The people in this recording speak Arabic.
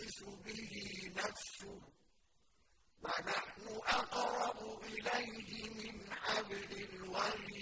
تلوث به نفسه ونحن أقرب إليه من حبل الوريد.